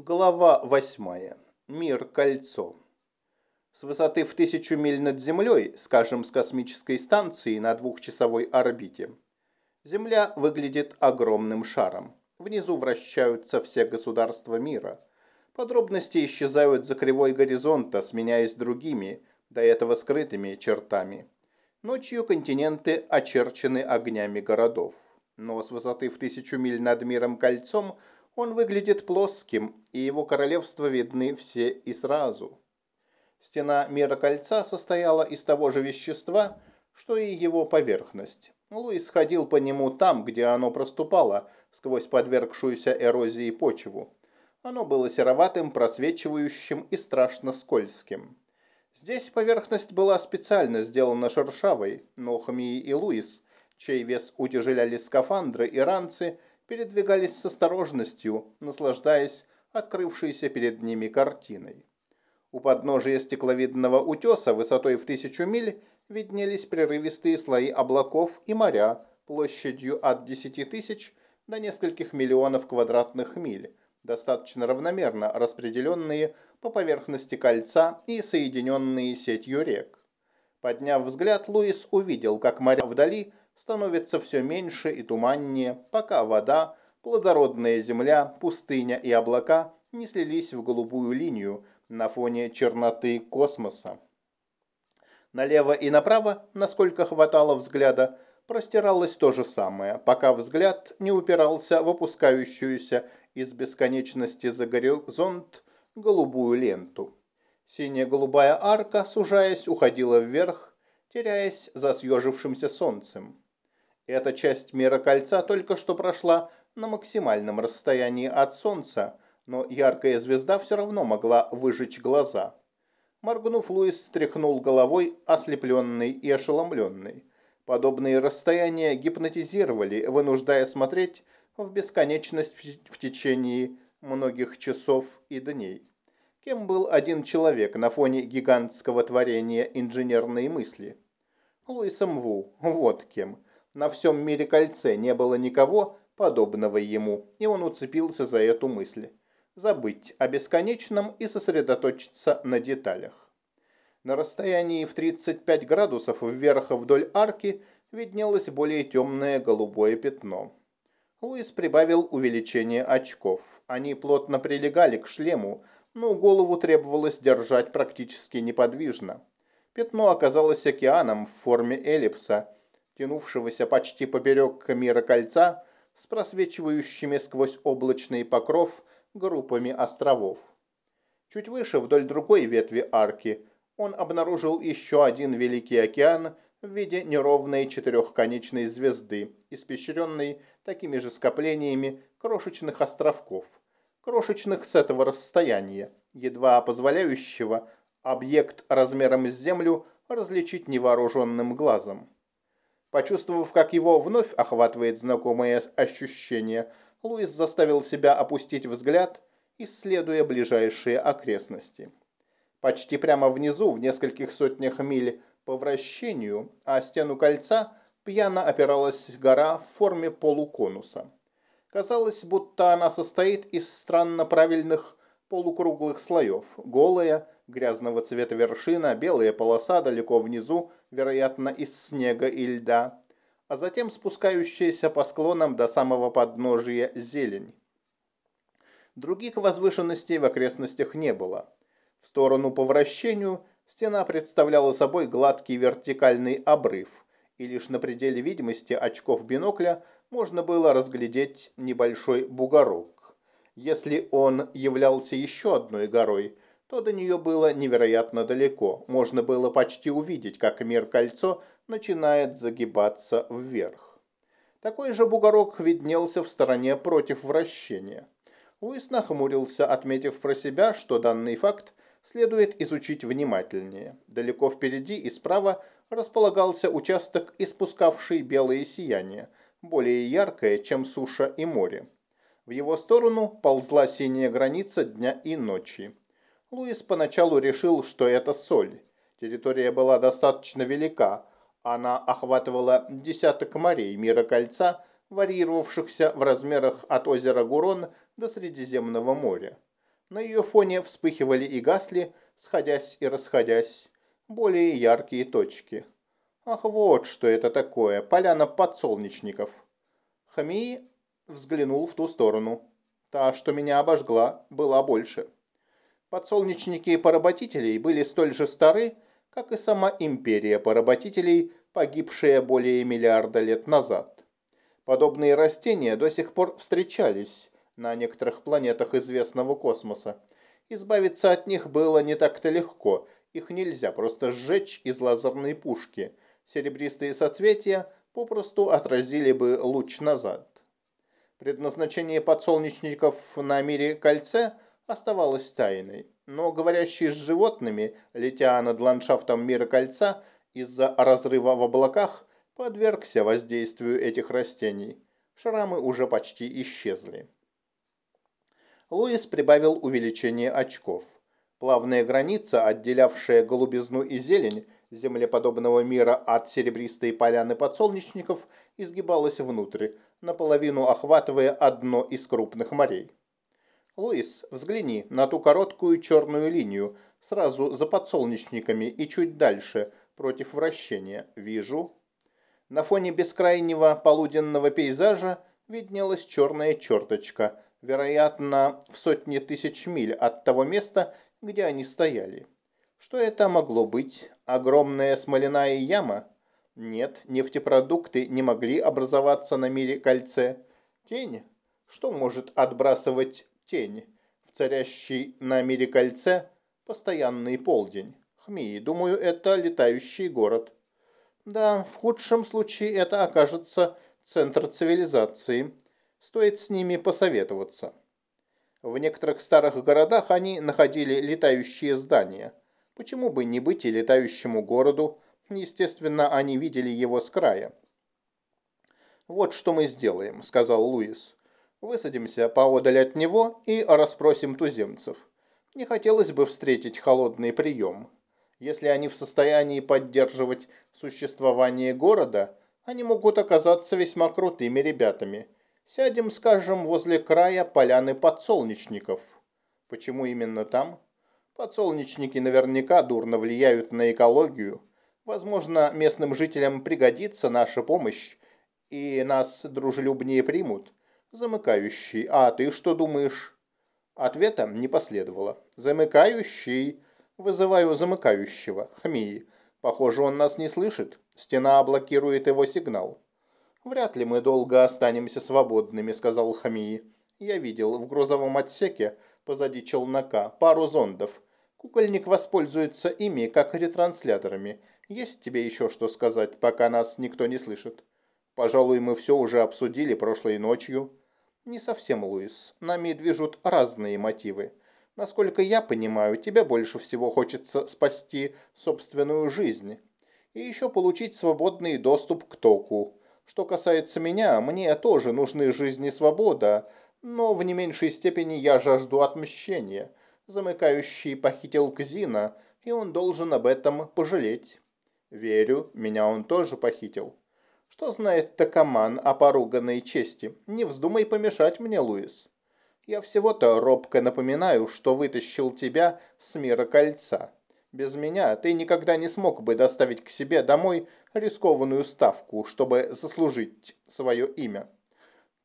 Глава 8. Мир кольцо. С высоты в тысячу миль над Землей, скажем, с космической станции на двухчасовой орбите, Земля выглядит огромным шаром. Внизу вращаются все государства мира. Подробности исчезают за кривой горизонта, сменяясь другими, до этого скрытыми чертами. Ночью континенты очерчены огнями городов. Но с высоты в тысячу миль над миром кольцом – он выглядит плоским, и его королевства видны все и сразу. Стена мира кольца состояла из того же вещества, что и его поверхность. Луис ходил по нему там, где оно проступало, сквозь подвергшуюся эрозии почву. Оно было сероватым, просвечивающим и страшно скользким. Здесь поверхность была специально сделана шершавой, но Хмии и Луис, чей вес утяжеляли скафандры и ранцы, передвигались с осторожностью, наслаждаясь открывшейся перед ними картиной. У подножия стекловидного утеса высотой в тысячу миль виднелись прерывистые слои облаков и моря площадью от 10 тысяч до нескольких миллионов квадратных миль, достаточно равномерно распределенные по поверхности кольца и соединенные сетью рек. Подняв взгляд, Луис увидел, как моря вдали становится все меньше и туманнее, пока вода, плодородная земля, пустыня и облака не слились в голубую линию на фоне черноты космоса. Налево и направо, насколько хватало взгляда, простиралось то же самое, пока взгляд не упирался в опускающуюся из бесконечности за горизонт голубую ленту. Синяя-голубая арка, сужаясь, уходила вверх, теряясь за съежившимся солнцем. Эта часть мира кольца только что прошла на максимальном расстоянии от Солнца, но яркая звезда все равно могла выжечь глаза. Моргнув, Луис стряхнул головой, ослепленный и ошеломленный. Подобные расстояния гипнотизировали, вынуждая смотреть в бесконечность в течение многих часов и дней. Кем был один человек на фоне гигантского творения инженерной мысли? Луисом Ву, вот кем – на всем мире кольце не было никого подобного ему, и он уцепился за эту мысль. Забыть о бесконечном и сосредоточиться на деталях. На расстоянии в 35 градусов вверх вдоль арки виднелось более темное голубое пятно. Луис прибавил увеличение очков. Они плотно прилегали к шлему, но голову требовалось держать практически неподвижно. Пятно оказалось океаном в форме эллипса, тянувшегося почти поперек мира кольца с просвечивающими сквозь облачный покров группами островов. Чуть выше, вдоль другой ветви арки, он обнаружил еще один Великий океан в виде неровной четырехконечной звезды, испещренной такими же скоплениями крошечных островков, крошечных с этого расстояния, едва позволяющего объект размером с Землю различить невооруженным глазом. Почувствовав, как его вновь охватывает знакомое ощущение, Луис заставил себя опустить взгляд, исследуя ближайшие окрестности. Почти прямо внизу, в нескольких сотнях миль по вращению, а стену кольца пьяно опиралась гора в форме полуконуса. Казалось, будто она состоит из странно правильных полукруглых слоев, голая, грязного цвета вершина, белая полоса далеко внизу, вероятно, из снега и льда, а затем спускающаяся по склонам до самого подножия зелень. Других возвышенностей в окрестностях не было. В сторону по вращению стена представляла собой гладкий вертикальный обрыв, и лишь на пределе видимости очков бинокля можно было разглядеть небольшой бугорок. Если он являлся еще одной горой – то до нее было невероятно далеко. Можно было почти увидеть, как мир-кольцо начинает загибаться вверх. Такой же бугорок виднелся в стороне против вращения. Луис нахмурился, отметив про себя, что данный факт следует изучить внимательнее. Далеко впереди и справа располагался участок, испускавший белое сияние, более яркое, чем суша и море. В его сторону ползла синяя граница дня и ночи. Луис поначалу решил, что это соль. Территория была достаточно велика. Она охватывала десяток морей мира кольца, варьировавшихся в размерах от озера Гурон до Средиземного моря. На ее фоне вспыхивали и гасли, сходясь и расходясь, более яркие точки. Ах, вот что это такое, поляна подсолнечников. Хамии взглянул в ту сторону. Та, что меня обожгла, была больше. Подсолнечники поработителей были столь же стары, как и сама империя поработителей, погибшая более миллиарда лет назад. Подобные растения до сих пор встречались на некоторых планетах известного космоса. Избавиться от них было не так-то легко, их нельзя просто сжечь из лазерной пушки. Серебристые соцветия попросту отразили бы луч назад. Предназначение подсолнечников на мире кольце оставалось тайной, но говорящий с животными, летя над ландшафтом мира кольца из-за разрыва в облаках, подвергся воздействию этих растений. Шрамы уже почти исчезли. Луис прибавил увеличение очков. Плавная граница, отделявшая голубизну и зелень землеподобного мира от серебристой поляны подсолнечников, изгибалась внутрь, наполовину охватывая одно из крупных морей. «Луис, взгляни на ту короткую черную линию, сразу за подсолнечниками и чуть дальше, против вращения. Вижу». На фоне бескрайнего полуденного пейзажа виднелась черная черточка, вероятно, в сотни тысяч миль от того места, где они стояли. Что это могло быть? Огромная смоляная яма? Нет, нефтепродукты не могли образоваться на мире кольце. Тень? Что может отбрасывать тень? В царящей на мире кольце постоянный полдень. Хмии, думаю, это летающий город. Да, в худшем случае это окажется центр цивилизации. Стоит с ними посоветоваться. В некоторых старых городах они находили летающие здания. Почему бы не быть и летающему городу, Естественно, они видели его с края. «Вот что мы сделаем», — сказал Луис. «Высадимся поодаль от него и расспросим туземцев. Не хотелось бы встретить холодный прием. Если они в состоянии поддерживать существование города, они могут оказаться весьма крутыми ребятами. Сядем, скажем, возле края поляны подсолнечников. Почему именно там? Подсолнечники наверняка дурно влияют на экологию, Возможно, местным жителям пригодится наша помощь, и нас дружелюбнее примут. Замыкающий, а ты что думаешь? Ответа не последовало. Замыкающий. Вызываю замыкающего. Хмии. Похоже, он нас не слышит. Стена блокирует его сигнал. «Вряд ли мы долго останемся свободными», — сказал Хамии. «Я видел в грузовом отсеке позади челнока пару зондов. Кукольник воспользуется ими как ретрансляторами есть тебе еще что сказать, пока нас никто не слышит? Пожалуй, мы все уже обсудили прошлой ночью. Не совсем, Луис. Нами движут разные мотивы. Насколько я понимаю, тебе больше всего хочется спасти собственную жизнь. И еще получить свободный доступ к току. Что касается меня, мне тоже нужны жизнь и свобода, но в не меньшей степени я жажду отмщения. Замыкающий похитил Кзина, и он должен об этом пожалеть. Верю, меня он тоже похитил. Что знает Такаман о поруганной чести? Не вздумай помешать мне, Луис. Я всего-то робко напоминаю, что вытащил тебя с мира кольца. Без меня ты никогда не смог бы доставить к себе домой рискованную ставку, чтобы заслужить свое имя.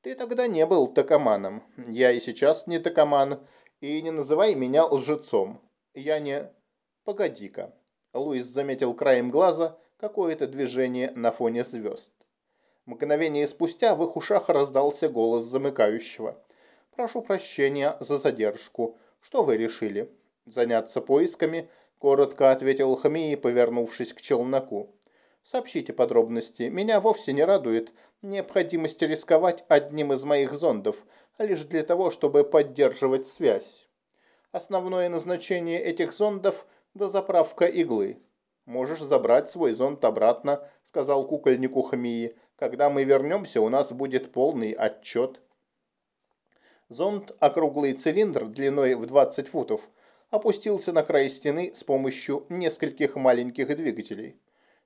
Ты тогда не был такаманом. Я и сейчас не такаман. И не называй меня лжецом. Я не... Погоди-ка. Луис заметил краем глаза какое-то движение на фоне звезд. Мгновение спустя в их ушах раздался голос замыкающего. «Прошу прощения за задержку. Что вы решили?» «Заняться поисками?» – коротко ответил Хамии, повернувшись к челноку. «Сообщите подробности. Меня вовсе не радует необходимость рисковать одним из моих зондов, лишь для того, чтобы поддерживать связь. Основное назначение этих зондов да заправка иглы. Можешь забрать свой зонт обратно, сказал кукольнику Хамии. Когда мы вернемся, у нас будет полный отчет. Зонт, округлый цилиндр длиной в 20 футов, опустился на край стены с помощью нескольких маленьких двигателей.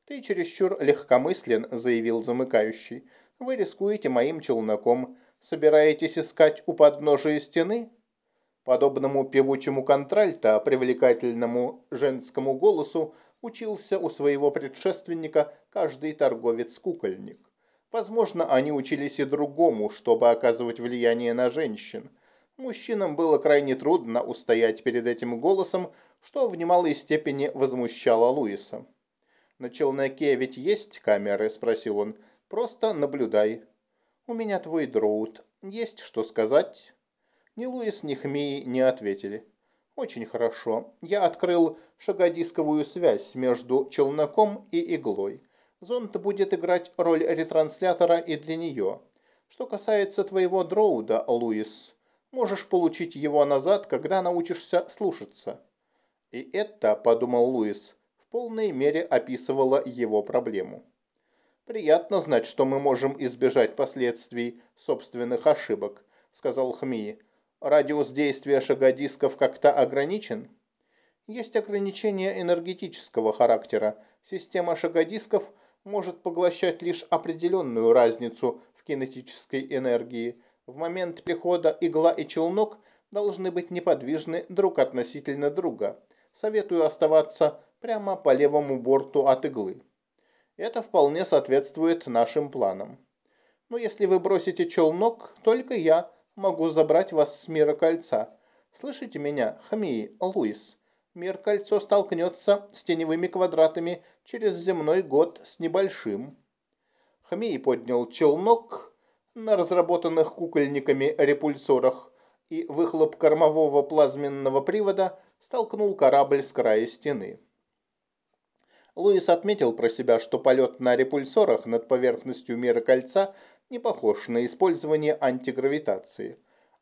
«Ты чересчур легкомыслен», — заявил замыкающий. «Вы рискуете моим челноком. Собираетесь искать у подножия стены?» Подобному певучему контральто, привлекательному женскому голосу, учился у своего предшественника каждый торговец-кукольник. Возможно, они учились и другому, чтобы оказывать влияние на женщин. Мужчинам было крайне трудно устоять перед этим голосом, что в немалой степени возмущало Луиса. «На челноке ведь есть камеры?» – спросил он. «Просто наблюдай». «У меня твой дроут. Есть что сказать?» Ни Луис, ни Хмии не ответили. «Очень хорошо. Я открыл шагодисковую связь между челноком и иглой. Зонд будет играть роль ретранслятора и для нее. Что касается твоего дроуда, Луис, можешь получить его назад, когда научишься слушаться». И это, подумал Луис, в полной мере описывало его проблему. «Приятно знать, что мы можем избежать последствий собственных ошибок», – сказал Хмии. Радиус действия шагодисков как-то ограничен? Есть ограничения энергетического характера. Система шагодисков может поглощать лишь определенную разницу в кинетической энергии. В момент прихода игла и челнок должны быть неподвижны друг относительно друга. Советую оставаться прямо по левому борту от иглы. Это вполне соответствует нашим планам. Но если вы бросите челнок, только я могу забрать вас с мира кольца. Слышите меня, Хамии, Луис? Мир кольцо столкнется с теневыми квадратами через земной год с небольшим. Хамии поднял челнок на разработанных кукольниками репульсорах и выхлоп кормового плазменного привода столкнул корабль с края стены. Луис отметил про себя, что полет на репульсорах над поверхностью мира кольца – не похож на использование антигравитации.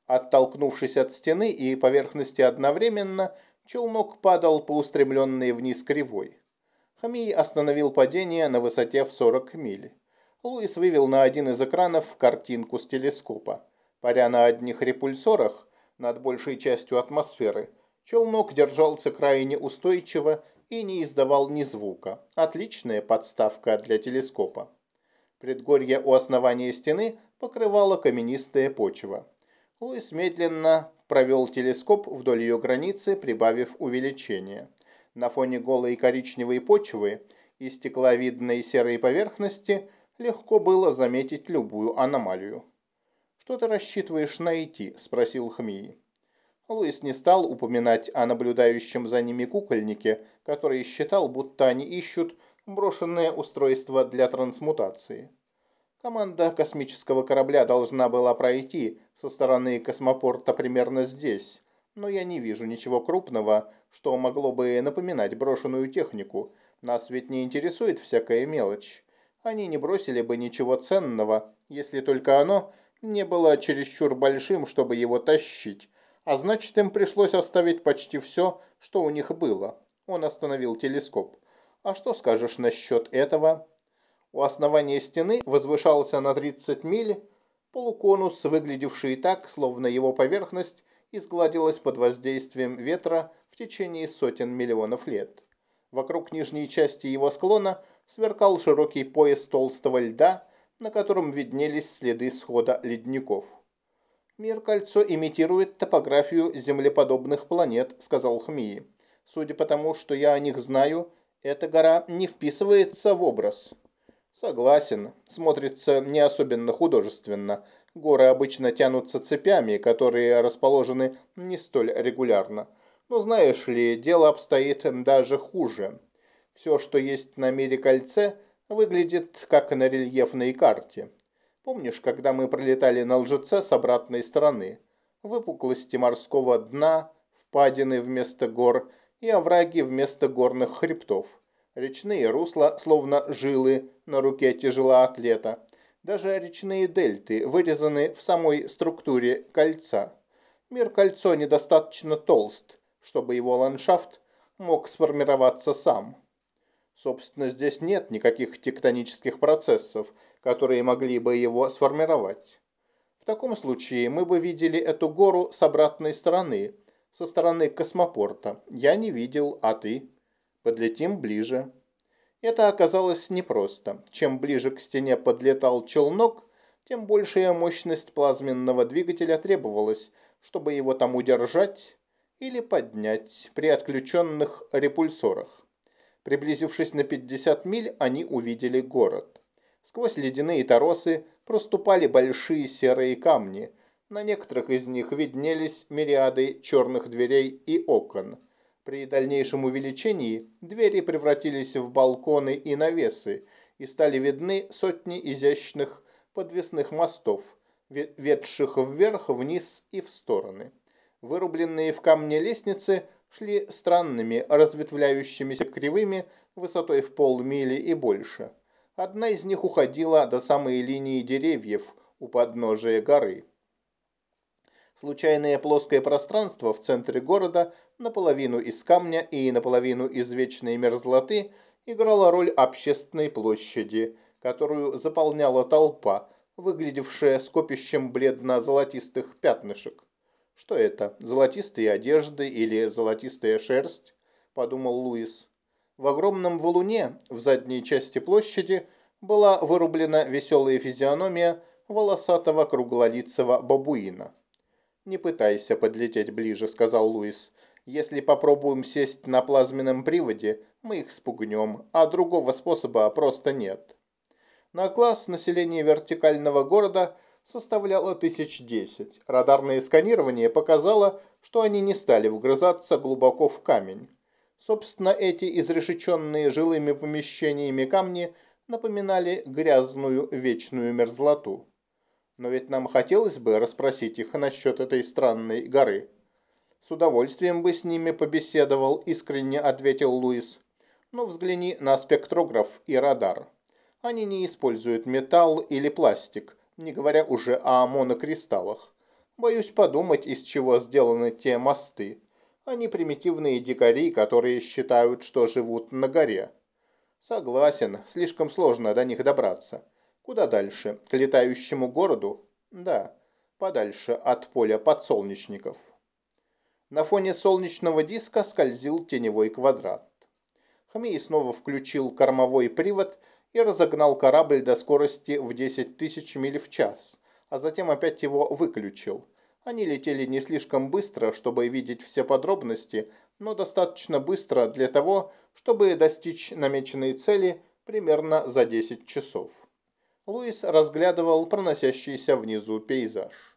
Оттолкнувшись от стены и поверхности одновременно, челнок падал по устремленной вниз кривой. Хамий остановил падение на высоте в 40 миль. Луис вывел на один из экранов картинку с телескопа. Паря на одних репульсорах над большей частью атмосферы, челнок держался крайне устойчиво и не издавал ни звука. Отличная подставка для телескопа. Предгорье у основания стены покрывала каменистая почва. Луис медленно провел телескоп вдоль ее границы, прибавив увеличение. На фоне голой коричневой почвы и стекловидной серой поверхности легко было заметить любую аномалию. «Что ты рассчитываешь найти?» – спросил Хмии. Луис не стал упоминать о наблюдающем за ними кукольнике, который считал, будто они ищут брошенное устройство для трансмутации. Команда космического корабля должна была пройти со стороны космопорта примерно здесь, но я не вижу ничего крупного, что могло бы напоминать брошенную технику. Нас ведь не интересует всякая мелочь. Они не бросили бы ничего ценного, если только оно не было чересчур большим, чтобы его тащить. А значит, им пришлось оставить почти все, что у них было. Он остановил телескоп. А что скажешь насчет этого? У основания стены возвышался на 30 миль полуконус, выглядевший так, словно его поверхность изгладилась под воздействием ветра в течение сотен миллионов лет. Вокруг нижней части его склона сверкал широкий пояс толстого льда, на котором виднелись следы схода ледников. «Мир-кольцо имитирует топографию землеподобных планет», — сказал Хмии. «Судя по тому, что я о них знаю, эта гора не вписывается в образ. Согласен, смотрится не особенно художественно. Горы обычно тянутся цепями, которые расположены не столь регулярно. Но знаешь ли, дело обстоит даже хуже. Все, что есть на мире кольце, выглядит как на рельефной карте. Помнишь, когда мы пролетали на лжеце с обратной стороны? Выпуклости морского дна, впадины вместо гор – и овраги вместо горных хребтов. Речные русла, словно жилы на руке тяжелоатлета. Даже речные дельты вырезаны в самой структуре кольца. Мир кольцо недостаточно толст, чтобы его ландшафт мог сформироваться сам. Собственно, здесь нет никаких тектонических процессов, которые могли бы его сформировать. В таком случае мы бы видели эту гору с обратной стороны – со стороны космопорта. Я не видел, а ты? Подлетим ближе. Это оказалось непросто. Чем ближе к стене подлетал челнок, тем большая мощность плазменного двигателя требовалась, чтобы его там удержать или поднять при отключенных репульсорах. Приблизившись на 50 миль, они увидели город. Сквозь ледяные торосы проступали большие серые камни. На некоторых из них виднелись мириады черных дверей и окон. При дальнейшем увеличении двери превратились в балконы и навесы, и стали видны сотни изящных подвесных мостов, ведших вверх, вниз и в стороны. Вырубленные в камне лестницы шли странными, разветвляющимися кривыми высотой в полмили и больше. Одна из них уходила до самой линии деревьев у подножия горы. Случайное плоское пространство в центре города, наполовину из камня и наполовину из вечной мерзлоты, играло роль общественной площади, которую заполняла толпа, выглядевшая скопищем бледно-золотистых пятнышек. «Что это, золотистые одежды или золотистая шерсть?» – подумал Луис. В огромном валуне в задней части площади была вырублена веселая физиономия волосатого круглолицего бабуина. «Не пытайся подлететь ближе», – сказал Луис. «Если попробуем сесть на плазменном приводе, мы их спугнем, а другого способа просто нет». На класс населения вертикального города составляло тысяч десять. Радарное сканирование показало, что они не стали вгрызаться глубоко в камень. Собственно, эти изрешеченные жилыми помещениями камни напоминали грязную вечную мерзлоту. Но ведь нам хотелось бы расспросить их насчет этой странной горы. С удовольствием бы с ними побеседовал, искренне ответил Луис. Но взгляни на спектрограф и радар. Они не используют металл или пластик, не говоря уже о монокристаллах. Боюсь подумать, из чего сделаны те мосты. Они примитивные дикари, которые считают, что живут на горе. Согласен, слишком сложно до них добраться. Куда дальше? К летающему городу? Да, подальше от поля подсолнечников. На фоне солнечного диска скользил теневой квадрат. Хмей снова включил кормовой привод и разогнал корабль до скорости в 10 тысяч миль в час, а затем опять его выключил. Они летели не слишком быстро, чтобы видеть все подробности, но достаточно быстро для того, чтобы достичь намеченной цели примерно за 10 часов. Луис разглядывал проносящийся внизу пейзаж.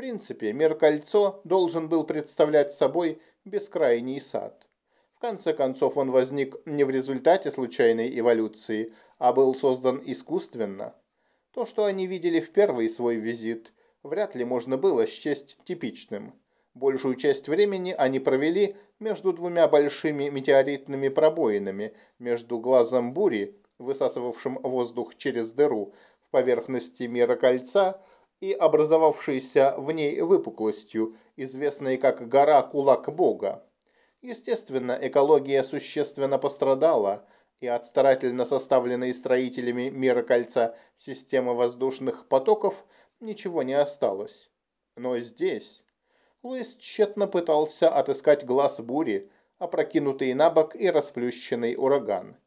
Принципе, мир кольцо должен был представлять собой бескрайний сад. В конце концов, он возник не в результате случайной эволюции, а был создан искусственно. То, что они видели в первый свой визит, вряд ли можно было счесть типичным. Большую часть времени они провели между двумя большими метеоритными пробоинами, между глазом бури высасывавшим воздух через дыру в поверхности мира кольца и образовавшейся в ней выпуклостью, известной как гора Кулак Бога. Естественно, экология существенно пострадала, и от старательно составленной строителями мира кольца системы воздушных потоков ничего не осталось. Но здесь... Луис тщетно пытался отыскать глаз бури, опрокинутый на бок и расплющенный ураган.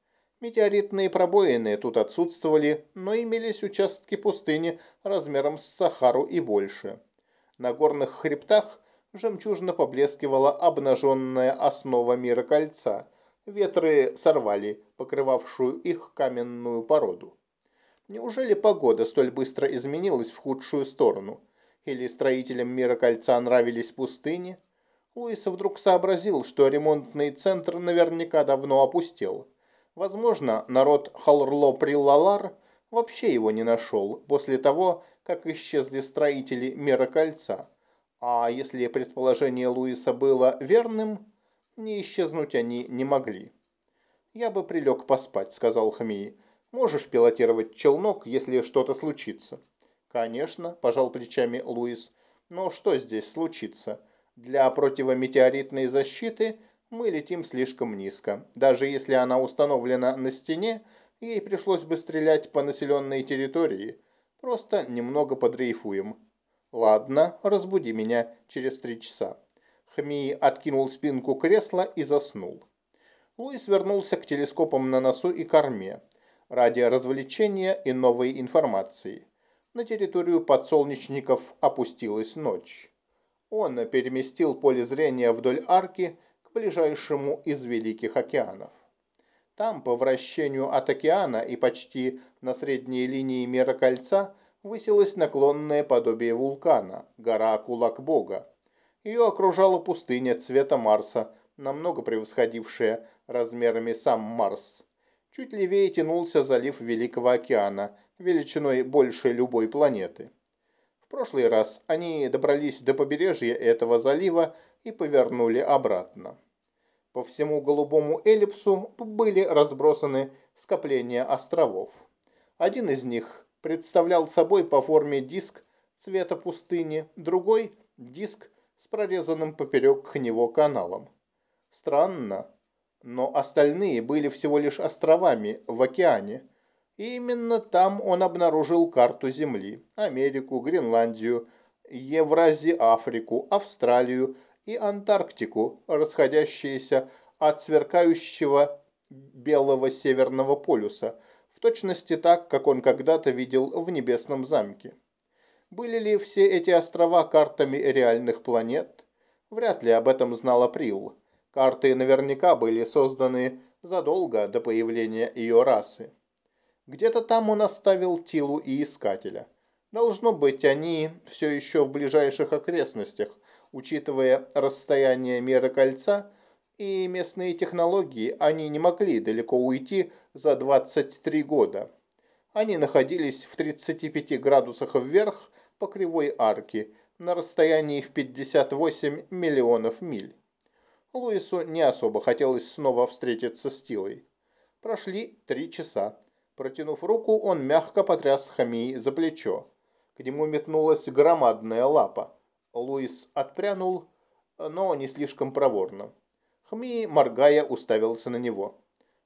Метеоритные пробоины тут отсутствовали, но имелись участки пустыни размером с Сахару и больше. На горных хребтах жемчужно поблескивала обнаженная основа мира кольца. Ветры сорвали покрывавшую их каменную породу. Неужели погода столь быстро изменилась в худшую сторону? Или строителям мира кольца нравились пустыни? Луис вдруг сообразил, что ремонтный центр наверняка давно опустел. Возможно, народ Халрло-Приллалар вообще его не нашел после того, как исчезли строители Мира Кольца. А если предположение Луиса было верным, не исчезнуть они не могли. «Я бы прилег поспать», — сказал Хамии. «Можешь пилотировать челнок, если что-то случится?» «Конечно», – пожал плечами Луис. «Но что здесь случится? Для противометеоритной защиты мы летим слишком низко. Даже если она установлена на стене, ей пришлось бы стрелять по населенной территории. Просто немного подрейфуем. Ладно, разбуди меня через три часа. Хмии откинул спинку кресла и заснул. Луис вернулся к телескопам на носу и корме ради развлечения и новой информации. На территорию подсолнечников опустилась ночь. Он переместил поле зрения вдоль арки ближайшему из великих океанов. Там, по вращению от океана и почти на средней линии мира кольца, высилось наклонное подобие вулкана, гора Кулак Бога. Ее окружала пустыня цвета Марса, намного превосходившая размерами сам Марс. Чуть левее тянулся залив Великого океана, величиной больше любой планеты. Прошлый раз они добрались до побережья этого залива и повернули обратно. По всему голубому эллипсу были разбросаны скопления островов. Один из них представлял собой по форме диск цвета пустыни, другой – диск с прорезанным поперек него каналом. Странно, но остальные были всего лишь островами в океане. И именно там он обнаружил карту Земли, Америку, Гренландию, Евразию, Африку, Австралию и Антарктику, расходящиеся от сверкающего белого северного полюса, в точности так, как он когда-то видел в небесном замке. Были ли все эти острова картами реальных планет? Вряд ли об этом знал Април. Карты наверняка были созданы задолго до появления ее расы. Где-то там он оставил Тилу и Искателя. Должно быть, они все еще в ближайших окрестностях, Учитывая расстояние меры кольца и местные технологии, они не могли далеко уйти за 23 года. Они находились в 35 градусах вверх по кривой арке на расстоянии в 58 миллионов миль. Луису не особо хотелось снова встретиться с Тилой. Прошли три часа. Протянув руку, он мягко потряс Хамии за плечо. К нему метнулась громадная лапа. Луис отпрянул, но не слишком проворно. Хми, моргая, уставился на него.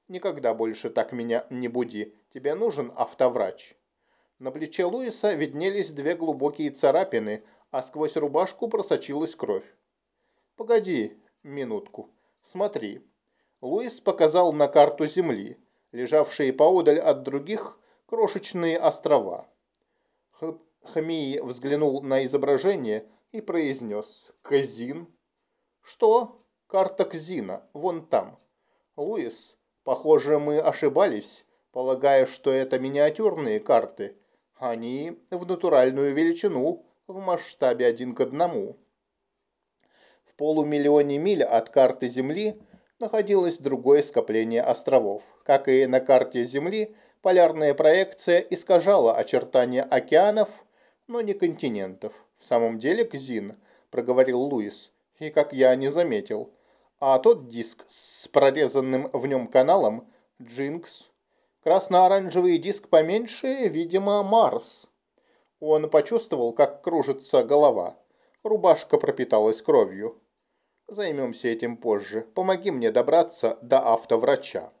«Никогда больше так меня не буди. Тебе нужен автоврач». На плече Луиса виднелись две глубокие царапины, а сквозь рубашку просочилась кровь. «Погоди минутку. Смотри». Луис показал на карту Земли, лежавшие поодаль от других крошечные острова. Хамии взглянул на изображение – и произнес «Казин». «Что?» «Карта Кзина, вон там». «Луис, похоже, мы ошибались, полагая, что это миниатюрные карты. Они в натуральную величину, в масштабе один к одному». В полумиллионе миль от карты Земли находилось другое скопление островов. Как и на карте Земли, полярная проекция искажала очертания океанов, но не континентов. «В самом деле, Кзин», – проговорил Луис, – «и как я не заметил. А тот диск с прорезанным в нем каналом – Джинкс. Красно-оранжевый диск поменьше, видимо, Марс». Он почувствовал, как кружится голова. Рубашка пропиталась кровью. «Займемся этим позже. Помоги мне добраться до автоврача».